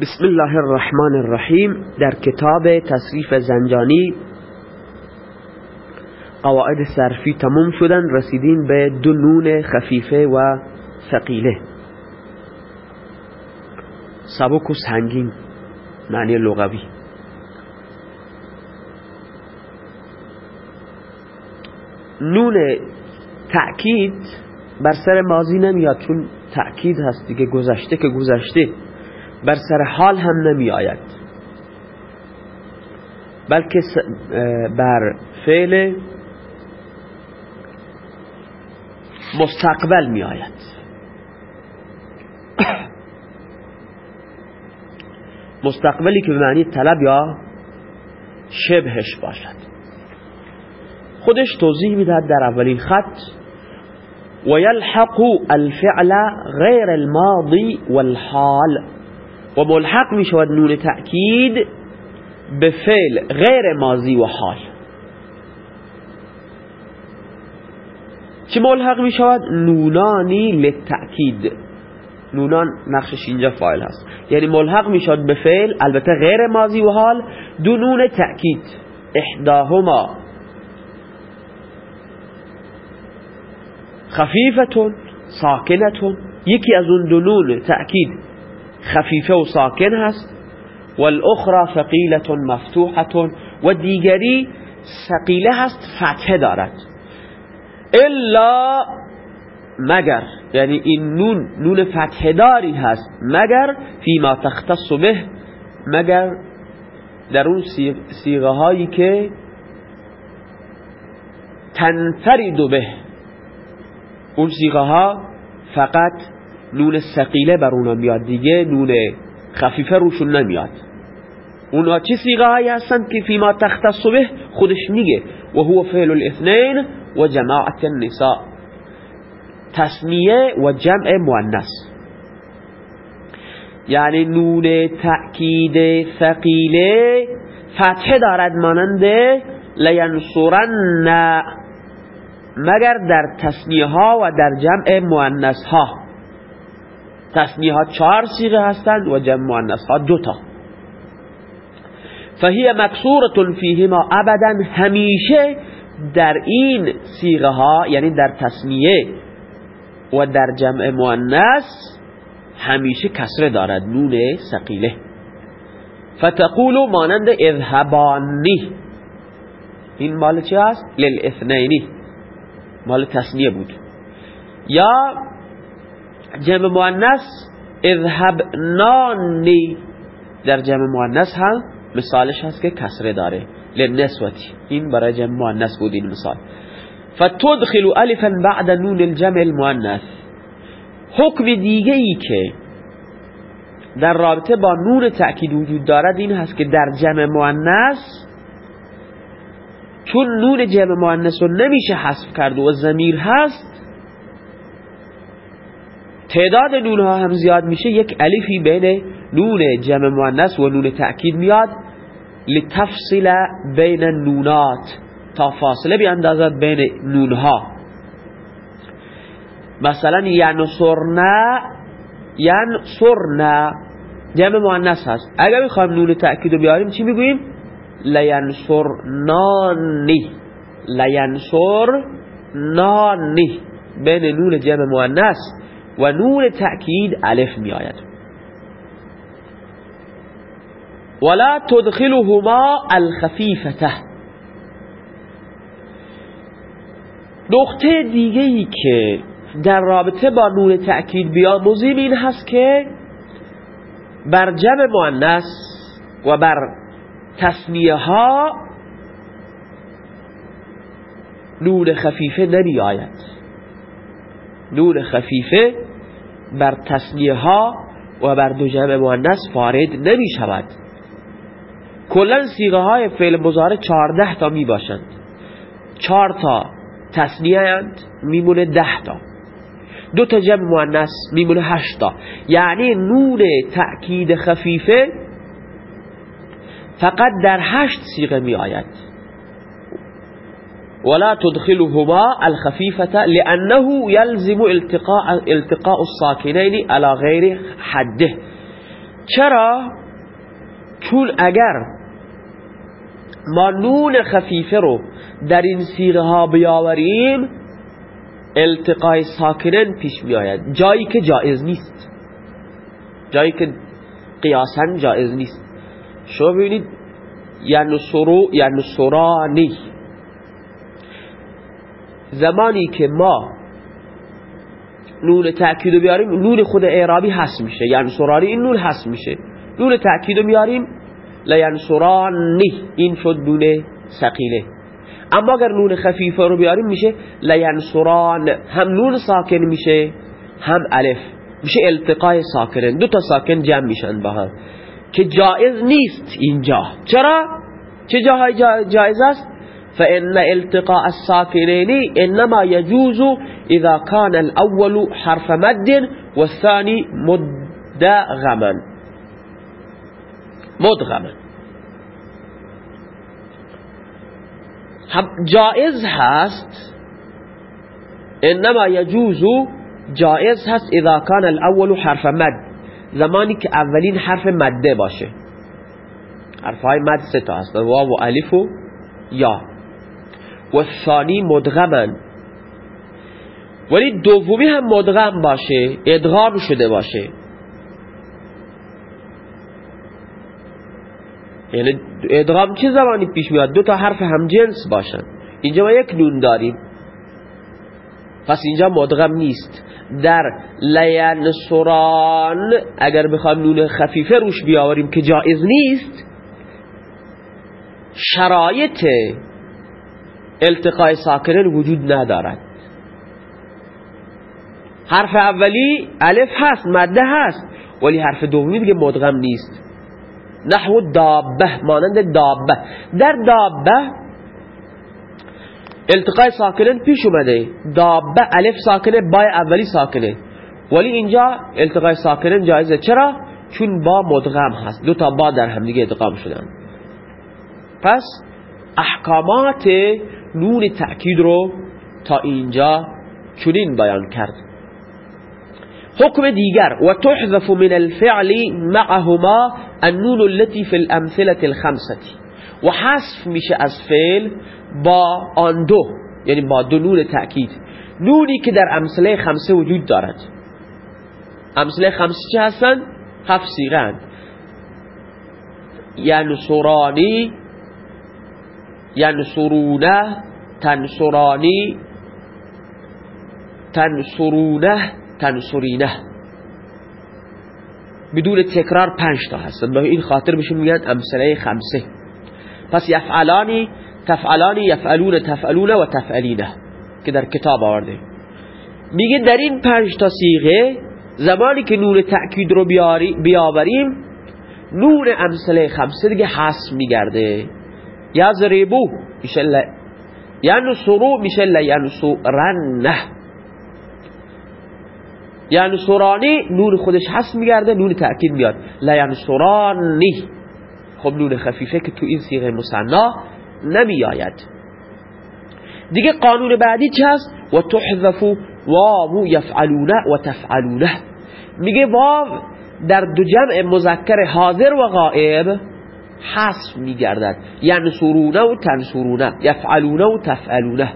بسم الله الرحمن الرحیم در کتاب تصریف زنجانی. قواعد صرفی تموم شدن رسیدین به دو نون خفیفه و ثقیله. سبک و سنگین معنی لغوی. نون تأکید بر سر ماضی نمیاد چون تأکید هست دیگه گذشته که گذشته. بر سر حال هم نمی آید بلکه بر فعل مستقبل می آید مستقبلی که به معنی طلب یا شبهش باشد. خودش توضیح می‌دهد در اولین خط ويلحق الفعل غير الماضي والحال. و ملحق می شود نون تأکید به فعل غیر ماضی و حال. چه ملحق می شود؟ نونانی لتأکید نونان نقشش اینجا فایل هست. یعنی ملحق می شود به فعل البته غیر ماضی و حال دو نون تأکید. احداهما. خفیفتون ساکنتون. یکی از اون دو نون تأکید. خفیفه و ساکن هست. والاخرى ثقيله مفتوحه و دیگری ثقیله هست فتحه دارد. الا مگر یعنی این نون نون فتحه هست. مگر فيما تختص به مگر در اون سیغه هایی که تنفرد به. اون سیغه ها فقط نون سقیله بر اونا میاد دیگه نون خفیفه روشون نمیاد. اونا چه سیغه هایی هستند که فیما تختص به خودش میگه؟ و هو فعل الاثنین و جماعت النساء. تسمیه و جمع مؤنث. یعنی نون تأکید ثقیله فتحه دارد مانند لینصرن مگر در تسنیه ها و در جمع مؤنث ها تسنیه ها چهار سیغه هستند و جمع مؤنث ها دوتا فهی مکسورة فیهما ابدا همیشه در این سیغه ها یعنی در تسنیه و در جمع مؤنث همیشه کسره دارد نون سقیله فتقول مانند اذهبانی. این مال چه هست؟ للاثنینی. مال تصنیه بود. یا جمع مؤنث اذهب نانی. در جمع مؤنث هم مثالش هست که کسره داره. لنسوتی این برای جمع مؤنث بود این مثال. فتدخل الفا بعد نون الجمع المؤنث. حکم دیگه ای که در رابطه با نون تأکید وجود دارد این هست که در جمع مؤنث چون نون جمع مؤنث رو نمیشه حذف کرد و ضمیر هست تعداد نون ها هم زیاد میشه یک الفی بین نون جمع مؤنث و نون تأکید میاد. لتفصل بین النونات تا فاصله بیاندازد بین نون ها مثلا ینصرنا ینصرنا جمع مؤنث هست. اگر بخوایم نون تأکید رو بیاریم چی می‌گوییم؟ لینصرنانی لینصرنانی بین نون جمع مؤنث. و نون تأکید الف می آید ولا تدخلهما الخفیفته نقطه دیگه ای که در رابطه با نون تأکید بیاموزیم این هست که بر جمع مؤنث و بر تصنیه ها نون خفیفه نمی آید نون خفیفه بر تصنیه ها و بر دو جمع مؤنث وارد نمی شود کلا سیغه های فعل مضارع 14 تا می باشند 4 تا تصنیه اند میمونه 10 تا. دو تا جمع مؤنث میمونه 8 تا. یعنی نون تأکید خفیفه فقط در هشت سیغه می آید ولا تدخلهما الخفيفة لأنه يلزم التقاء, التقاء الساكنين على غير حده. چرا چون اگر ما نون خفیفه رو در این سیغه ها بیاوریم التقای ساکنن پیش میآید. جایی که جایز نیست. جایی که قیاسا جایز نیست. شما ببینید یعنی سرو یعنی سرانی زمانی که ما نون تأکید بیاریم نون خود اعرابی هست میشه یعنی سرانی این نون هست میشه. نون تأکید بیاریم لینصرانی این شد نون سقیله اما اگر نون خفیفه رو بیاریم میشه لینصران. هم نون ساکن میشه هم الف. میشه التقای ساکنن دو تا ساکن جمع میشن با هم. که جائز نیست اینجا. چرا؟ چه جاهای جائز است؟ فإن التقاء الساكنين إنما يجوز إذا كان الأول حرف مد والثاني مدغما. مدغما. جائز هست إنما يجوز جائز هست إذا كان الأول حرف مد. زمانی که اولین حرف مده باشه. حرف مد سه تا هست. واو و الف و ثانی مدغمن. ولی دومی هم مدغم باشه ادغام شده باشه. یعنی ادغام چه زمانی پیش میاد؟ دو تا حرف هم جنس باشن. اینجا ما یک نون داریم. پس اینجا مدغم نیست. در لینصران اگر بخوام نون خفیفه روش بیاوریم که جایز نیست شرایط التقاء ساکنن وجود ندارد. حرف اولی الف هست مده هست ولی حرف دومی دیگه مدغم نیست. نحو دابه مانند دابه. در دابه التقای ساکنن پیش اومده. دابه الف ساکنه بای اولی ساکنه ولی اینجا التقای ساکنن جایزه. چرا؟ چون با مدغم هست. دو تا با در هم دیگه ادغام شدن. پس احکامات نون تأکید رو تا اینجا چنین بیان کرد. حکم دیگر و تحذف من الفعل معهما النون التي في الامثله الخمسه و حذف میشه از فعل با آن دو یعنی با دو نون تأکید. نونی که در امثله خمسه وجود دارد. امثله خمسه چه هستن؟ هفت سیغن ینصرانی ینصرونه تنصرانی تنصرونه تنصرینه بدون تکرار پنج تا هستن به این خاطر بهشون میگن امثله خمسه. پس یفعلانی تفعلانی یفعلون تفعلون و تفعلینه که در کتاب آورده. میگه در این پنج تا سیغه زمانی که نون تأکید رو بیاوریم نون امثله خمسه دیگه حس میگرده. زریبو میشه ل... یعنی سرو میشه لینصرنه یعنی سرانی نون خودش حس میگرده نون تأکید میاد. لینصرانی خب نون خفیفه که تو این سیغه مصنا نمی آید دیگه قانون بعدی چه هست؟ و تحذف واو یفعلونه و تفعلونه. میگه واو در دو جمع مذکر حاضر و غائب حذف میگردد. سرونه و تنسرونه یفعلونه و تفعلونه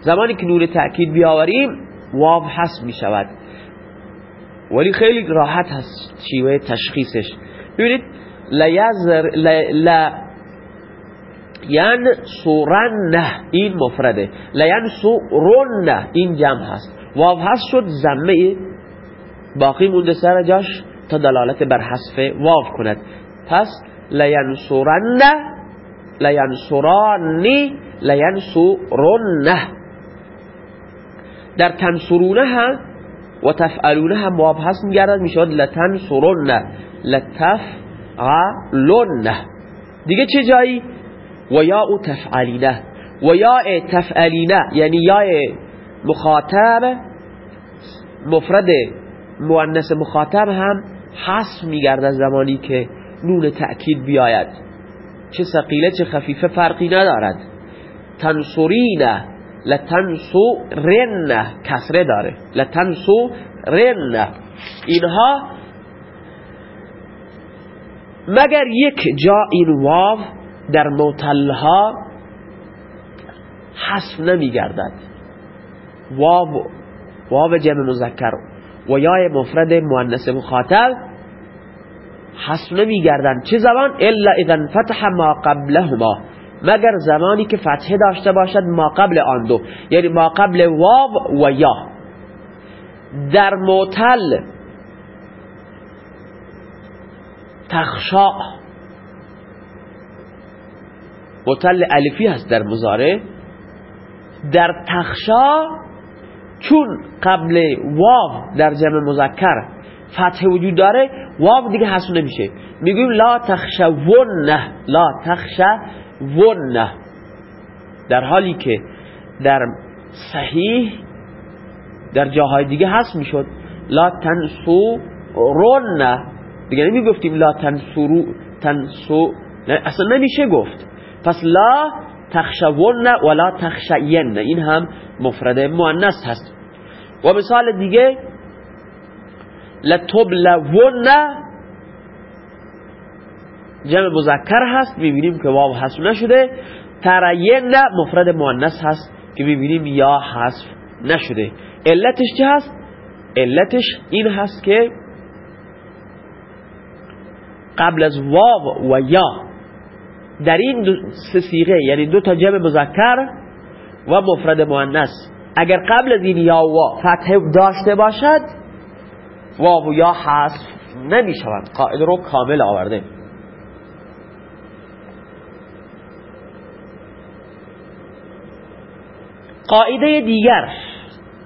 زمانی که نون تأکید بیاوریم واو حذف می‌شود. ولی خیلی راحت هست شیوه تشخیصش. ببینید لیزر ل ین سورنه این مفرده. لین سورنه این جمع هست. واو هست شد زمه باقی مونده سر جاش تا دلالت بر حذف واو کند. پس لین سورنه لین سورانی لین سورنه در تنصرونه هم و تفعلونه هم واو هست میگردد می‌شود لتنصرنه لتفعلونه دیگه چه جایی؟ و یا او تفعلینه. و یا تفعلینه یعنی یا مخاطب مفرد مؤنث مخاطب هم حذف میگرده زمانی که نون تأکید بیاید. چه سقیله چه خفیفه فرقی ندارد. تنصرینه لتنصرنه کسره داره. لتنصرنه اینها مگر یک جا این واو در موتلها حذف نمیگردد؟ واو واو جمع مذکر و یای مفرد مؤنث مخاطب حذف نمیگردن چه زمان؟ الا اذا فتح ما قبلهما. مگر زمانی که فتحه داشته باشد ما قبل آن دو. یعنی ما قبل واو و یا. در موتل تخشا. موتل الفی هست در مزاره در تخشا چون قبل واو در جمع مذکر. فتح وجود داره واو دیگه حسو نمیشه. می‌گویم لا تخشونه لا تخشونه. در حالی که در صحیح در جاهای دیگه هست می‌شد. لا تنسو رونه دیگه نمی‌گفتیم لا تنسو تنسو اصلا نمیشه گفت. پس لا تخشون ولا تخشین این هم مفرد مؤنث هست. و مثال دیگه لتبلون. جمع مذکر هست می‌بینیم که واو حذف نشده. ترین مفرد مؤنث هست که می‌بینیم یا حذف نشده. علتش چه هست؟ علتش این هست که قبل از واو و یا در این دو سیغه یعنی دو تا جمع مذکر و مفرد مؤنث اگر قبل از این یا و فتح داشته باشد واو و یا حذف نمی شود قاعده رو کامل آورده. قاعده دیگر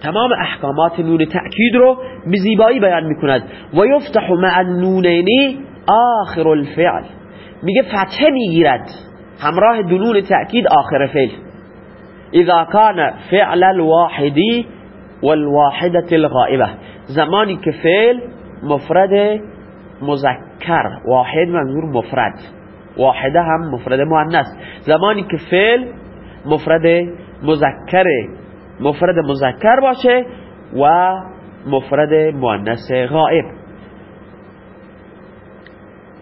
تمام احکامات نون تأکید رو به زیبایی بیان می‌کند. و یفتح مع النونین آخر الفعل. میگه فتحه می‌گیرد. همراه دنون تأکید آخر فعل. اذا كان فعل الواحدی والواحدة الغائبه زمانی که فعل مفرد مذکر واحد منظور مفرد. واحده هم مفرد مؤنث. زمانی که فعل مفرد مذکر مفرد مذکر باشه و مفرد مؤنث غائب.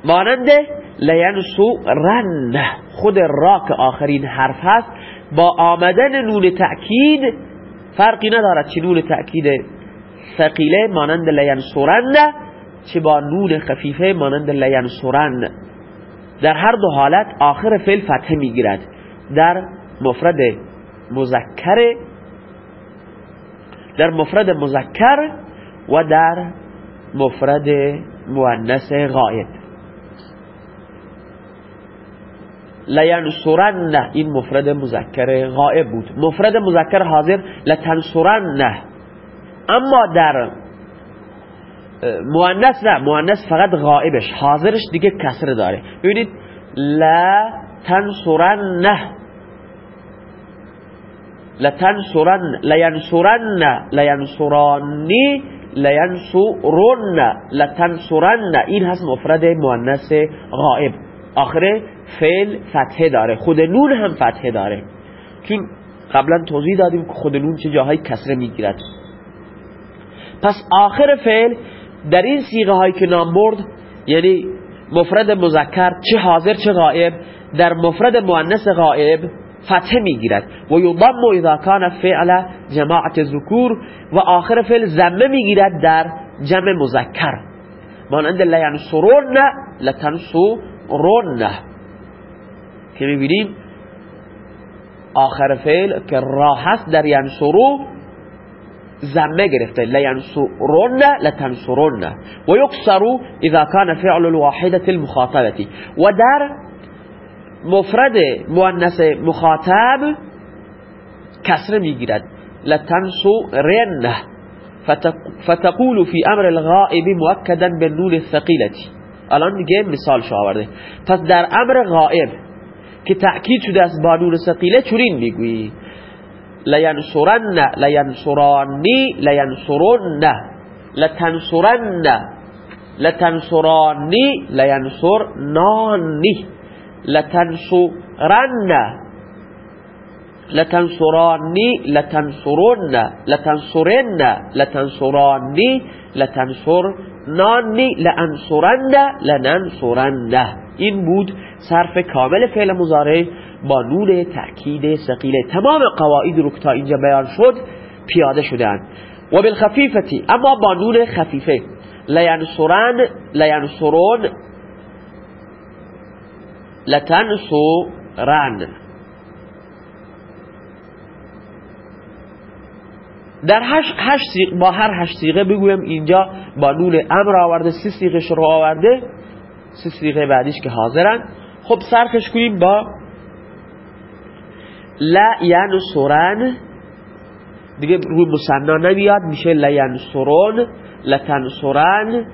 مانند رن خود را که آخرین حرف هست. با آمدن نون تأکید فرقی ندارد چه نون تأکید ثقیله مانند لینصرن چه با نون خفیفه مانند لینصرن در هر دو حالت آخر فعل فتحه می‌گیرد. در مفرد مذکر در مفرد مذکر و در مفرد مؤنث غائب. لینصرن این مفرد مذکر غائب بود. مفرد مذکر حاضر لتنصرن. اما در مؤنث نه مؤنث فقط غائبش حاضرش دیگه کسر داره. ببینید لا تنصرن لتنصرن لینصرن لینصرانی لینصرن لتنصرن این هست مفرد مؤنث غائب. آخر فعل فتحه داره خود نون هم فتحه داره. چون قبلا توضیح دادیم که خود نون چه جاهای کسره می‌گیرد. پس آخر فعل در این سیغه هایی که نام برد یعنی مفرد مذکر چه حاضر چه غائب در مفرد مؤنث غائب فتحه می‌گیرد. و یضم اذا کان فعل جماعت ذکور و آخر فعل زمه می‌گیرد در جمع مذکر. مانند لینصرون لتنصرون که می‌بینیم آخر فعل که راه هست در ینصرو زمه گرفته. لینصرون لتنصرون و یکسرو اذا کان فعل الواحدة المخاطبتی و در مفرد مؤنث مخاطب کسره می‌گیرد. لتنصرن. فتقول في امر الغائب مؤكدا بالنون الثقيله الان دیگه مثال شو آورده. پس در امر غائب که تأکید شده است با نون ثقیله می‌گویی. لينصرن لينصراني لينصرن. لتنصرن. لتنصراني لينصرناني. لتنصرن. لتنصراني لتنصرن. لتنصرن. لتنصراني لتنصرناني. لأنصرن لننصرنه این بود صرف کامل فعل مزاره با نون تأکید سقیله تمام قواعد رو که تا اینجا بیان شد پیاده شدن. و بالخفیفتی اما با نون خفیفه. لینصرن لینصرون لتنصرن در هشت, سیغ با هر هشت سیغه بگویم اینجا با نون امر آورده سی سیغش رو آورده. سی سیغه بعدیش که حاضرن. خب صرفش کنیم با لا ینصرن دیگه روی مصنا نمیاد. میشه لا ینصرون لتنصرن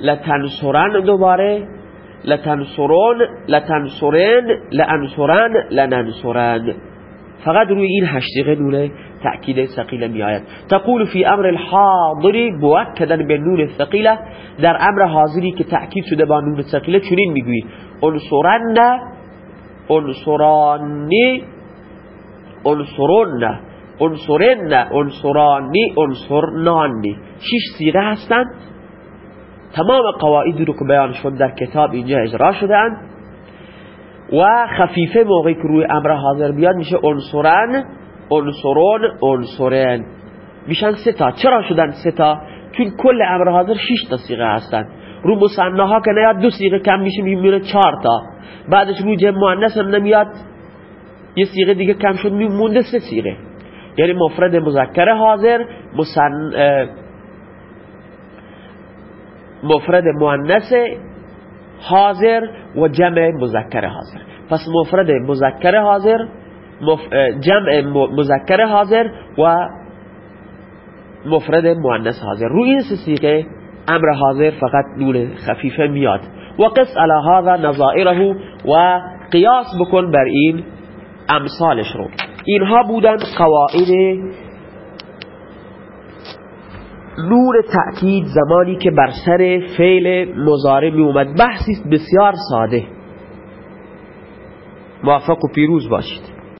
لتنصرن دوباره لتنصرون لتنصرن لانصرن لننصرن فقط روی این هشتیقه نون تأکید ثقیله می آید تقول فی أمر الحاضری مؤکدا به ثقیله در أمر حاضری که تأکید شده با نون ثقیلة چنین میگویی. انصرن انصرانی انصرن انصرن انصرانی انصرنانی. شش سیغه هستند تمام قواعدی رو که بیان شد در کتاب اینجا اجرا شده و خفیفه موقعی که روی أمر حاضر بیاد میشه انصرن. انصرون انصرن میشن سه تا. چرا شدن سه تا؟ چون کل امر حاضر 6 تا صیغه هستن. رو مصنها که نیاد دو صیغه کم میشه میمونه 4 تا. بعدش رو جمع مؤنث هم نمیاد. یه صیغه دیگه کم شد میمونده سه صیغه. یعنی مفرد مذکر حاضر مصن مفرد مؤنث حاضر و جمع مذکر حاضر. پس مفرد مذکر حاضر جمع مذکر حاضر و مفرد مؤنث حاضر. روی این سیغه امر حاضر فقط نون خفیفه میاد. و قص على هذا نظائره و قیاس بکن بر این امثالش رو. اینها بودن قواعد نور تأکید زمانی که بر سر فعل مضارع می اومد بحثی بسیار ساده. موفق و پیروز باشید.